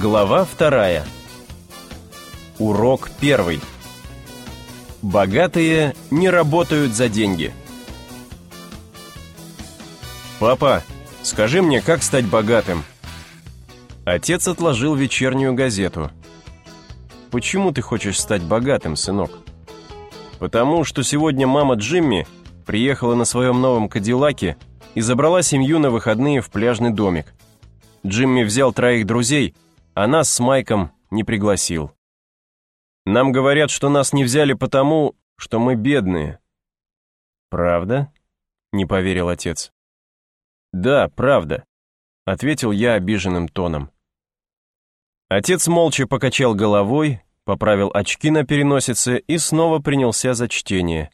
Глава вторая. Урок первый. Богатые не работают за деньги. «Папа, скажи мне, как стать богатым?» Отец отложил вечернюю газету. «Почему ты хочешь стать богатым, сынок?» «Потому что сегодня мама Джимми приехала на своем новом Кадиллаке и забрала семью на выходные в пляжный домик. Джимми взял троих друзей – а нас с Майком не пригласил. Нам говорят, что нас не взяли потому, что мы бедные. Правда? Не поверил отец. Да, правда, ответил я обиженным тоном. Отец молча покачал головой, поправил очки на переносице и снова принялся за чтение.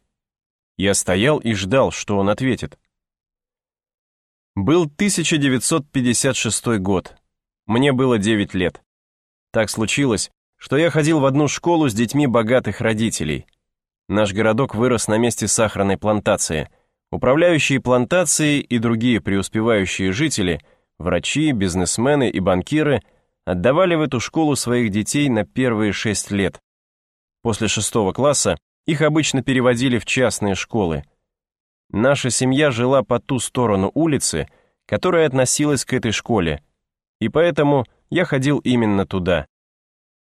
Я стоял и ждал, что он ответит. Был 1956 год. Мне было 9 лет. Так случилось, что я ходил в одну школу с детьми богатых родителей. Наш городок вырос на месте сахарной плантации. Управляющие плантацией и другие преуспевающие жители, врачи, бизнесмены и банкиры отдавали в эту школу своих детей на первые шесть лет. После шестого класса их обычно переводили в частные школы. Наша семья жила по ту сторону улицы, которая относилась к этой школе, и поэтому я ходил именно туда.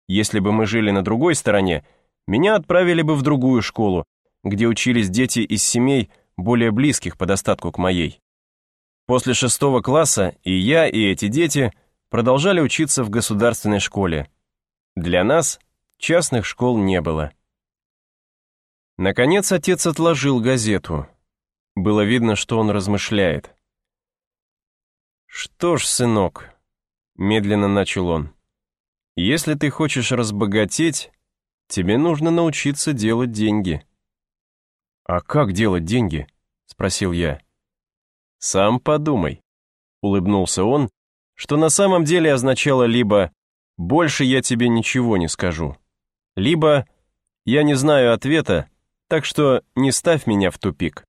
Если бы мы жили на другой стороне, меня отправили бы в другую школу, где учились дети из семей, более близких по достатку к моей. После шестого класса и я, и эти дети продолжали учиться в государственной школе. Для нас частных школ не было. Наконец отец отложил газету. Было видно, что он размышляет. «Что ж, сынок, Медленно начал он. «Если ты хочешь разбогатеть, тебе нужно научиться делать деньги». «А как делать деньги?» — спросил я. «Сам подумай», — улыбнулся он, что на самом деле означало либо «больше я тебе ничего не скажу», либо «я не знаю ответа, так что не ставь меня в тупик».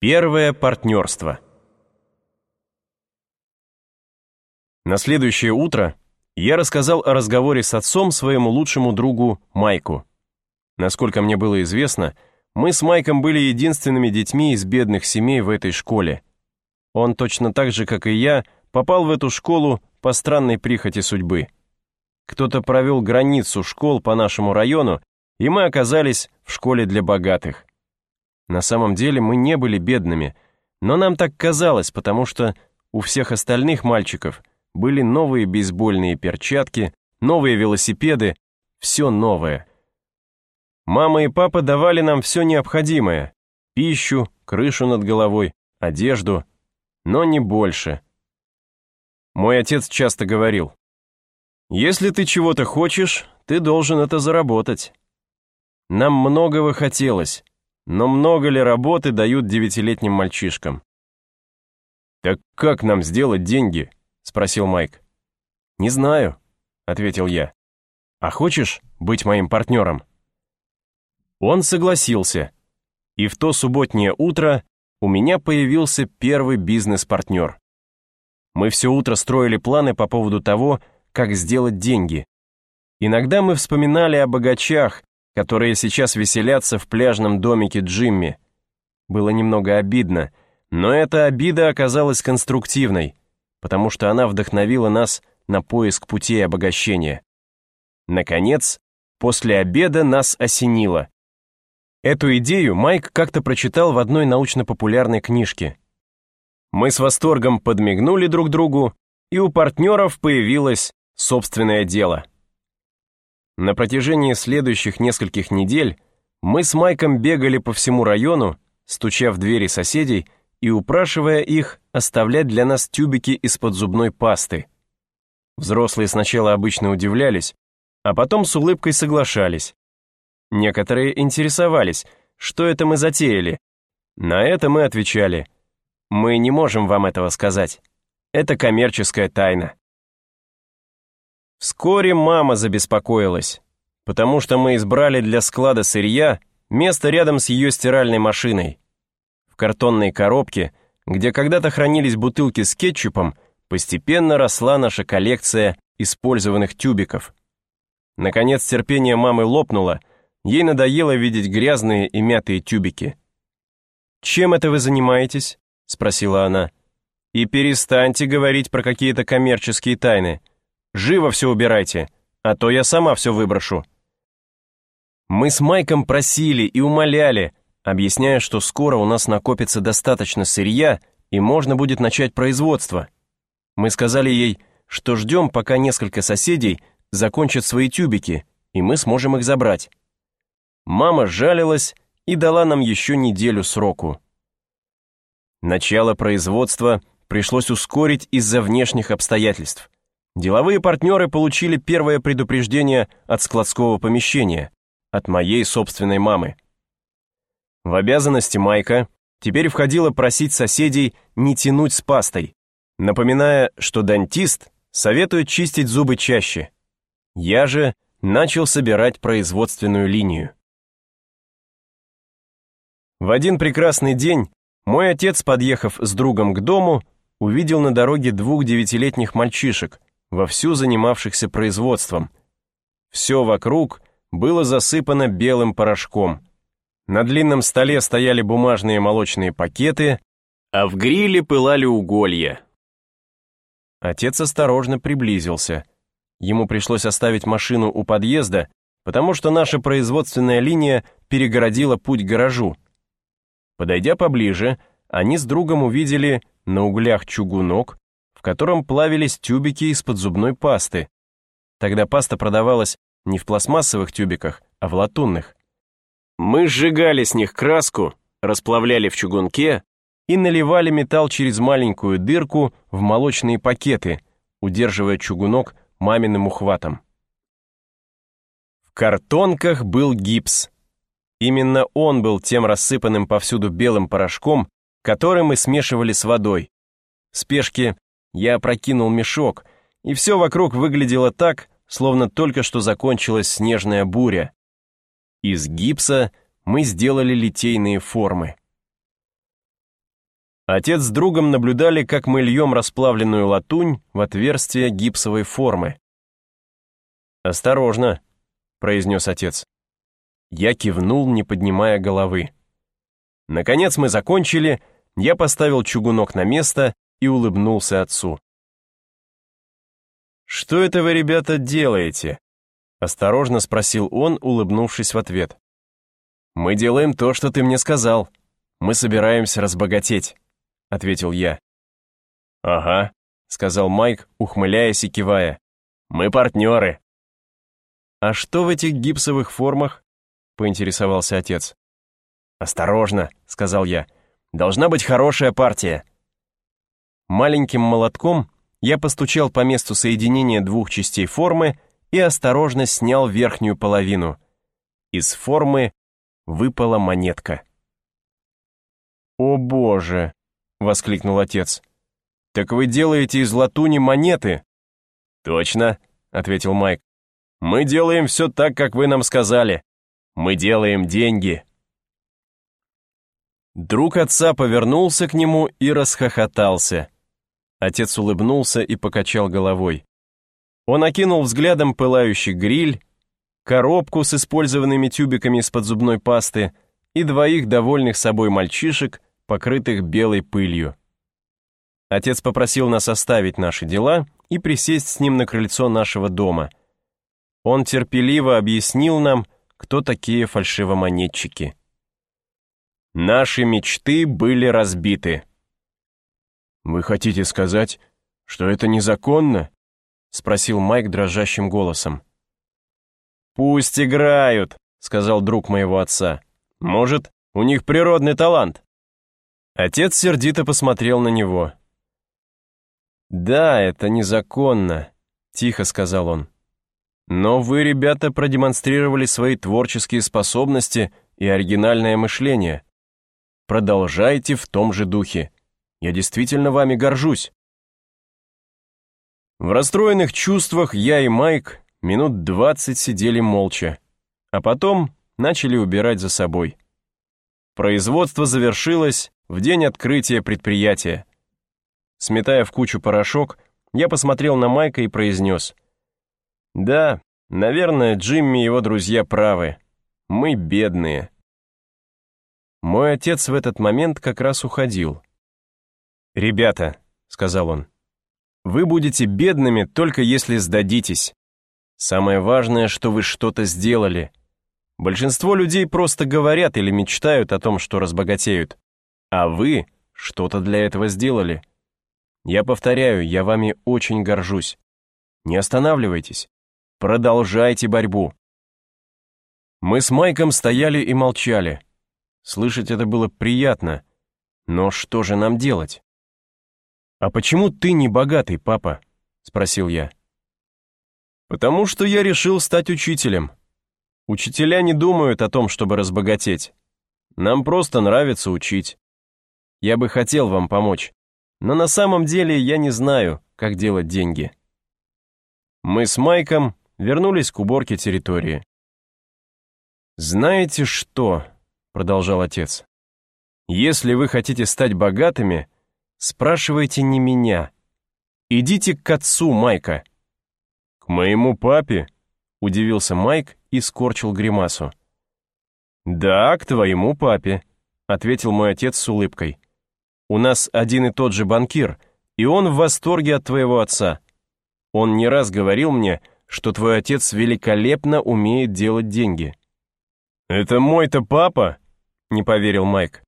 Первое партнерство. На следующее утро я рассказал о разговоре с отцом своему лучшему другу Майку. Насколько мне было известно, мы с Майком были единственными детьми из бедных семей в этой школе. Он точно так же, как и я, попал в эту школу по странной прихоти судьбы. Кто-то провел границу школ по нашему району, и мы оказались в школе для богатых. На самом деле мы не были бедными, но нам так казалось, потому что у всех остальных мальчиков – были новые бейсбольные перчатки, новые велосипеды, все новое. Мама и папа давали нам все необходимое. Пищу, крышу над головой, одежду, но не больше. Мой отец часто говорил, «Если ты чего-то хочешь, ты должен это заработать». Нам многого хотелось, но много ли работы дают девятилетним мальчишкам? Так как нам сделать деньги? Спросил Майк. «Не знаю», — ответил я. «А хочешь быть моим партнером?» Он согласился, и в то субботнее утро у меня появился первый бизнес-партнер. Мы все утро строили планы по поводу того, как сделать деньги. Иногда мы вспоминали о богачах, которые сейчас веселятся в пляжном домике Джимми. Было немного обидно, но эта обида оказалась конструктивной — потому что она вдохновила нас на поиск путей обогащения. Наконец, после обеда нас осенило. Эту идею Майк как-то прочитал в одной научно-популярной книжке. Мы с восторгом подмигнули друг другу, и у партнеров появилось собственное дело. На протяжении следующих нескольких недель мы с Майком бегали по всему району, стуча в двери соседей и упрашивая их оставлять для нас тюбики из-под зубной пасты. Взрослые сначала обычно удивлялись, а потом с улыбкой соглашались. Некоторые интересовались, что это мы затеяли. На это мы отвечали, мы не можем вам этого сказать. Это коммерческая тайна. Вскоре мама забеспокоилась, потому что мы избрали для склада сырья место рядом с ее стиральной машиной. В картонной коробке где когда-то хранились бутылки с кетчупом, постепенно росла наша коллекция использованных тюбиков. Наконец терпение мамы лопнуло, ей надоело видеть грязные и мятые тюбики. «Чем это вы занимаетесь?» — спросила она. «И перестаньте говорить про какие-то коммерческие тайны. Живо все убирайте, а то я сама все выброшу». Мы с Майком просили и умоляли, объясняя, что скоро у нас накопится достаточно сырья, и можно будет начать производство. Мы сказали ей, что ждем, пока несколько соседей закончат свои тюбики, и мы сможем их забрать. Мама жалилась и дала нам еще неделю сроку. Начало производства пришлось ускорить из-за внешних обстоятельств. Деловые партнеры получили первое предупреждение от складского помещения, от моей собственной мамы. В обязанности Майка теперь входило просить соседей не тянуть с пастой, напоминая, что дантист советует чистить зубы чаще. Я же начал собирать производственную линию. В один прекрасный день мой отец, подъехав с другом к дому, увидел на дороге двух девятилетних мальчишек, вовсю занимавшихся производством. Все вокруг было засыпано белым порошком. На длинном столе стояли бумажные молочные пакеты, а в гриле пылали уголья. Отец осторожно приблизился. Ему пришлось оставить машину у подъезда, потому что наша производственная линия перегородила путь к гаражу. Подойдя поближе, они с другом увидели на углях чугунок, в котором плавились тюбики из-под зубной пасты. Тогда паста продавалась не в пластмассовых тюбиках, а в латунных. Мы сжигали с них краску, расплавляли в чугунке и наливали металл через маленькую дырку в молочные пакеты, удерживая чугунок маминым ухватом. В картонках был гипс. Именно он был тем рассыпанным повсюду белым порошком, который мы смешивали с водой. В спешке я опрокинул мешок, и все вокруг выглядело так, словно только что закончилась снежная буря. Из гипса мы сделали литейные формы. Отец с другом наблюдали, как мы льем расплавленную латунь в отверстие гипсовой формы. «Осторожно», — произнес отец. Я кивнул, не поднимая головы. Наконец мы закончили, я поставил чугунок на место и улыбнулся отцу. «Что это вы, ребята, делаете?» Осторожно спросил он, улыбнувшись в ответ. «Мы делаем то, что ты мне сказал. Мы собираемся разбогатеть», — ответил я. «Ага», — сказал Майк, ухмыляясь и кивая. «Мы партнеры». «А что в этих гипсовых формах?» — поинтересовался отец. «Осторожно», — сказал я. «Должна быть хорошая партия». Маленьким молотком я постучал по месту соединения двух частей формы и осторожно снял верхнюю половину. Из формы выпала монетка. «О боже!» — воскликнул отец. «Так вы делаете из латуни монеты?» «Точно», — ответил Майк. «Мы делаем все так, как вы нам сказали. Мы делаем деньги». Друг отца повернулся к нему и расхохотался. Отец улыбнулся и покачал головой. Он окинул взглядом пылающий гриль, коробку с использованными тюбиками из-под зубной пасты и двоих довольных собой мальчишек, покрытых белой пылью. Отец попросил нас оставить наши дела и присесть с ним на крыльцо нашего дома. Он терпеливо объяснил нам, кто такие фальшивомонетчики. Наши мечты были разбиты. «Вы хотите сказать, что это незаконно?» — спросил Майк дрожащим голосом. «Пусть играют», — сказал друг моего отца. «Может, у них природный талант?» Отец сердито посмотрел на него. «Да, это незаконно», — тихо сказал он. «Но вы, ребята, продемонстрировали свои творческие способности и оригинальное мышление. Продолжайте в том же духе. Я действительно вами горжусь». В расстроенных чувствах я и Майк минут двадцать сидели молча, а потом начали убирать за собой. Производство завершилось в день открытия предприятия. Сметая в кучу порошок, я посмотрел на Майка и произнес. «Да, наверное, Джимми и его друзья правы. Мы бедные». Мой отец в этот момент как раз уходил. «Ребята», — сказал он, — «вы будете бедными только если сдадитесь. Самое важное, что вы что-то сделали. Большинство людей просто говорят или мечтают о том, что разбогатеют. А вы что-то для этого сделали. Я повторяю, я вами очень горжусь. Не останавливайтесь. Продолжайте борьбу. Мы с Майком стояли и молчали. Слышать это было приятно. Но что же нам делать? «А почему ты не богатый, папа?» — спросил я. «Потому что я решил стать учителем», Учителя не думают о том, чтобы разбогатеть. Нам просто нравится учить. Я бы хотел вам помочь, но на самом деле я не знаю, как делать деньги. Мы с Майком вернулись к уборке территории. «Знаете что?» — продолжал отец. «Если вы хотите стать богатыми, спрашивайте не меня. Идите к отцу Майка». «К моему папе?» — удивился Майк и скорчил гримасу. «Да, к твоему папе», — ответил мой отец с улыбкой. «У нас один и тот же банкир, и он в восторге от твоего отца. Он не раз говорил мне, что твой отец великолепно умеет делать деньги». «Это мой-то папа?» — не поверил Майк.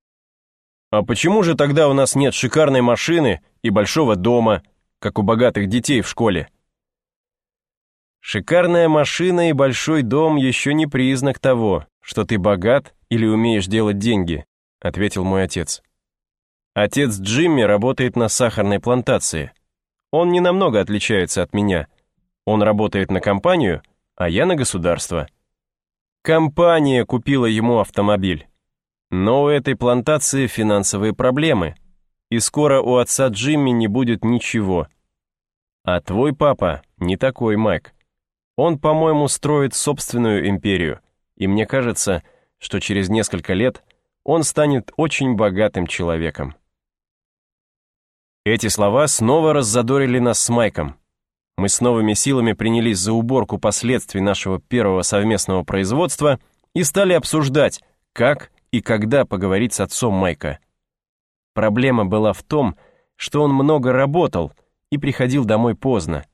«А почему же тогда у нас нет шикарной машины и большого дома, как у богатых детей в школе?» Шикарная машина и большой дом еще не признак того, что ты богат или умеешь делать деньги, ответил мой отец. Отец Джимми работает на сахарной плантации. Он не намного отличается от меня. Он работает на компанию, а я на государство. Компания купила ему автомобиль. Но у этой плантации финансовые проблемы, и скоро у отца Джимми не будет ничего. А твой папа не такой, Майк. Он, по-моему, строит собственную империю, и мне кажется, что через несколько лет он станет очень богатым человеком. Эти слова снова раззадорили нас с Майком. Мы с новыми силами принялись за уборку последствий нашего первого совместного производства и стали обсуждать, как и когда поговорить с отцом Майка. Проблема была в том, что он много работал и приходил домой поздно.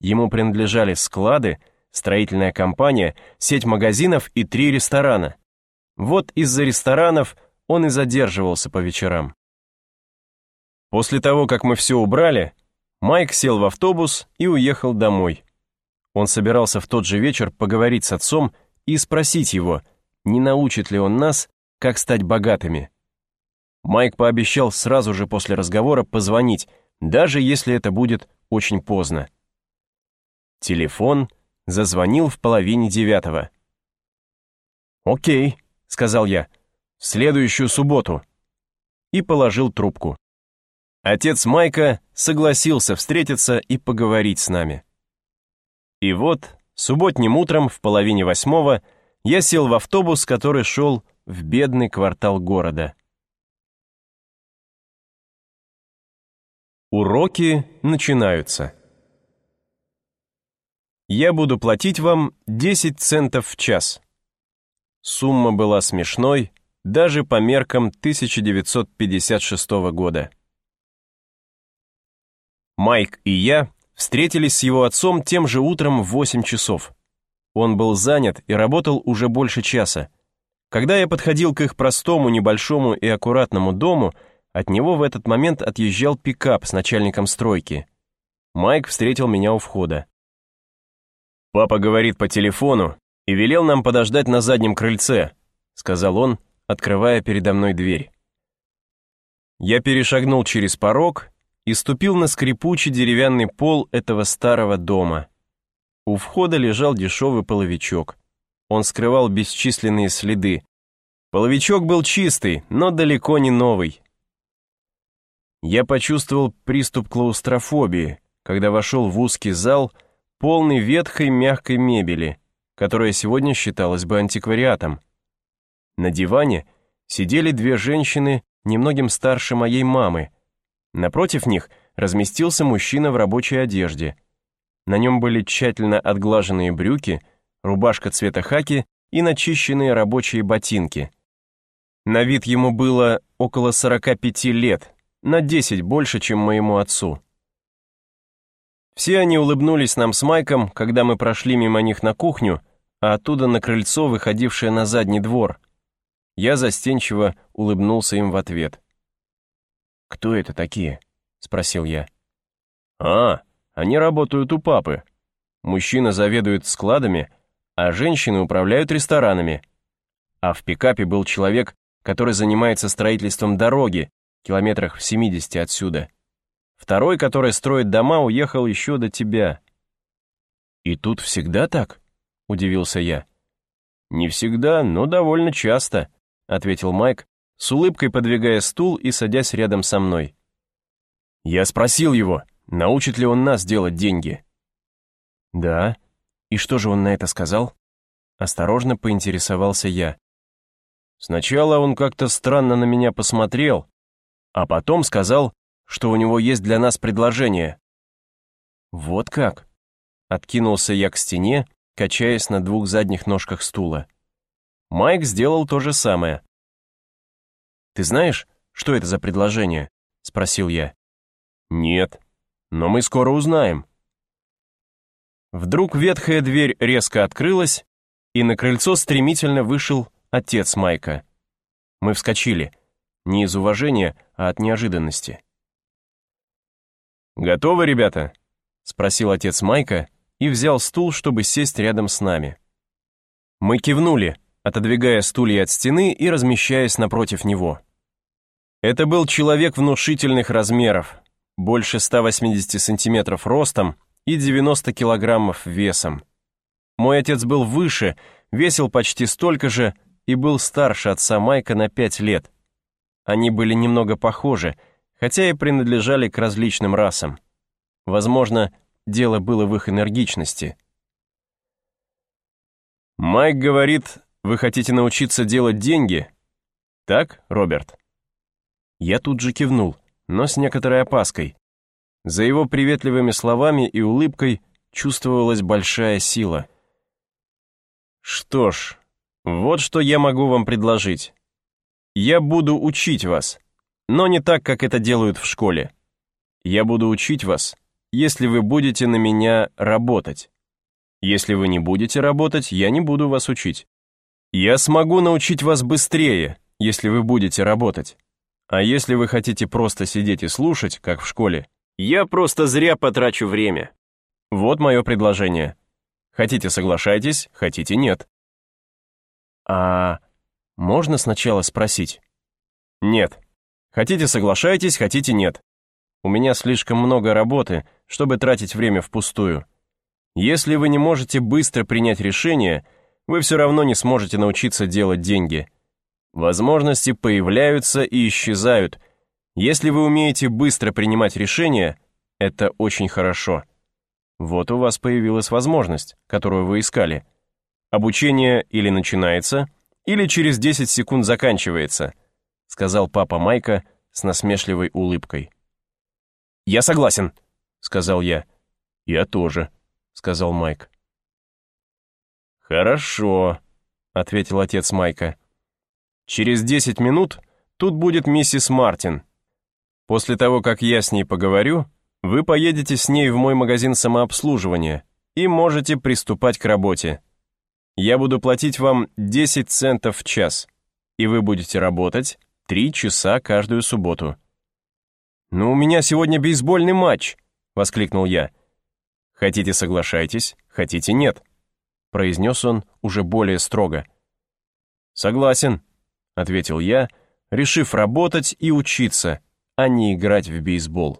Ему принадлежали склады, строительная компания, сеть магазинов и три ресторана. Вот из-за ресторанов он и задерживался по вечерам. После того, как мы все убрали, Майк сел в автобус и уехал домой. Он собирался в тот же вечер поговорить с отцом и спросить его, не научит ли он нас, как стать богатыми. Майк пообещал сразу же после разговора позвонить, даже если это будет очень поздно. Телефон зазвонил в половине девятого. «Окей», — сказал я, — «в следующую субботу». И положил трубку. Отец Майка согласился встретиться и поговорить с нами. И вот, субботним утром в половине восьмого я сел в автобус, который шел в бедный квартал города. Уроки начинаются. Я буду платить вам 10 центов в час. Сумма была смешной, даже по меркам 1956 года. Майк и я встретились с его отцом тем же утром в 8 часов. Он был занят и работал уже больше часа. Когда я подходил к их простому, небольшому и аккуратному дому, от него в этот момент отъезжал пикап с начальником стройки. Майк встретил меня у входа. «Папа говорит по телефону и велел нам подождать на заднем крыльце», сказал он, открывая передо мной дверь. Я перешагнул через порог и ступил на скрипучий деревянный пол этого старого дома. У входа лежал дешевый половичок. Он скрывал бесчисленные следы. Половичок был чистый, но далеко не новый. Я почувствовал приступ клаустрофобии, когда вошел в узкий зал, полный ветхой мягкой мебели, которая сегодня считалась бы антиквариатом. На диване сидели две женщины, немногим старше моей мамы. Напротив них разместился мужчина в рабочей одежде. На нем были тщательно отглаженные брюки, рубашка цвета хаки и начищенные рабочие ботинки. На вид ему было около 45 лет, на 10 больше, чем моему отцу. Все они улыбнулись нам с Майком, когда мы прошли мимо них на кухню, а оттуда на крыльцо, выходившее на задний двор. Я застенчиво улыбнулся им в ответ. «Кто это такие?» — спросил я. «А, они работают у папы. Мужчина заведует складами, а женщины управляют ресторанами. А в пикапе был человек, который занимается строительством дороги, километрах в 70 отсюда. Второй, который строит дома, уехал еще до тебя». «И тут всегда так?» — удивился я. «Не всегда, но довольно часто», — ответил Майк, с улыбкой подвигая стул и садясь рядом со мной. Я спросил его, научит ли он нас делать деньги. «Да. И что же он на это сказал?» Осторожно поинтересовался я. Сначала он как-то странно на меня посмотрел, а потом сказал, что у него есть для нас предложение. «Вот как?» Откинулся я к стене, качаясь на двух задних ножках стула. Майк сделал то же самое. «Ты знаешь, что это за предложение?» — спросил я. «Нет, но мы скоро узнаем». Вдруг ветхая дверь резко открылась, и на крыльцо стремительно вышел отец Майка. Мы вскочили, не из уважения, а от неожиданности. «Готовы, ребята?» — спросил отец Майка и взял стул, чтобы сесть рядом с нами. Мы кивнули, отодвигая стулья от стены и размещаясь напротив него. Это был человек внушительных размеров, больше 180 сантиметров ростом и 90 килограммов весом. Мой отец был выше, весил почти столько же и был старше отца Майка на 5 лет. Они были немного похожи, хотя и принадлежали к различным расам. Возможно, дело было в их энергичности. «Майк говорит, вы хотите научиться делать деньги? Так, Роберт?» Я тут же кивнул, но с некоторой опаской. За его приветливыми словами и улыбкой чувствовалась большая сила — что ж, вот что я могу вам предложить. Я буду учить вас, но не так, как это делают в школе. Я буду учить вас, если вы будете на меня работать. Если вы не будете работать, я не буду вас учить. Я смогу научить вас быстрее, если вы будете работать. А если вы хотите просто сидеть и слушать, как в школе, я просто зря потрачу время. Вот мое предложение. Хотите соглашайтесь, хотите нет. А можно сначала спросить? Нет. Хотите соглашайтесь, хотите нет. У меня слишком много работы, чтобы тратить время впустую. Если вы не можете быстро принять решение, вы все равно не сможете научиться делать деньги. Возможности появляются и исчезают. Если вы умеете быстро принимать решения, это очень хорошо. Вот у вас появилась возможность, которую вы искали. Обучение или начинается, или через 10 секунд заканчивается, сказал папа Майка с насмешливой улыбкой. «Я согласен», — сказал я. «Я тоже», — сказал Майк. «Хорошо», — ответил отец Майка. «Через 10 минут тут будет миссис Мартин. После того, как я с ней поговорю, вы поедете с ней в мой магазин самообслуживания и можете приступать к работе. Я буду платить вам 10 центов в час, и вы будете работать 3 часа каждую субботу. «Но у меня сегодня бейсбольный матч!» — воскликнул я. «Хотите, соглашайтесь, хотите, нет», — произнес он уже более строго. «Согласен», — ответил я, решив работать и учиться, а не играть в бейсбол.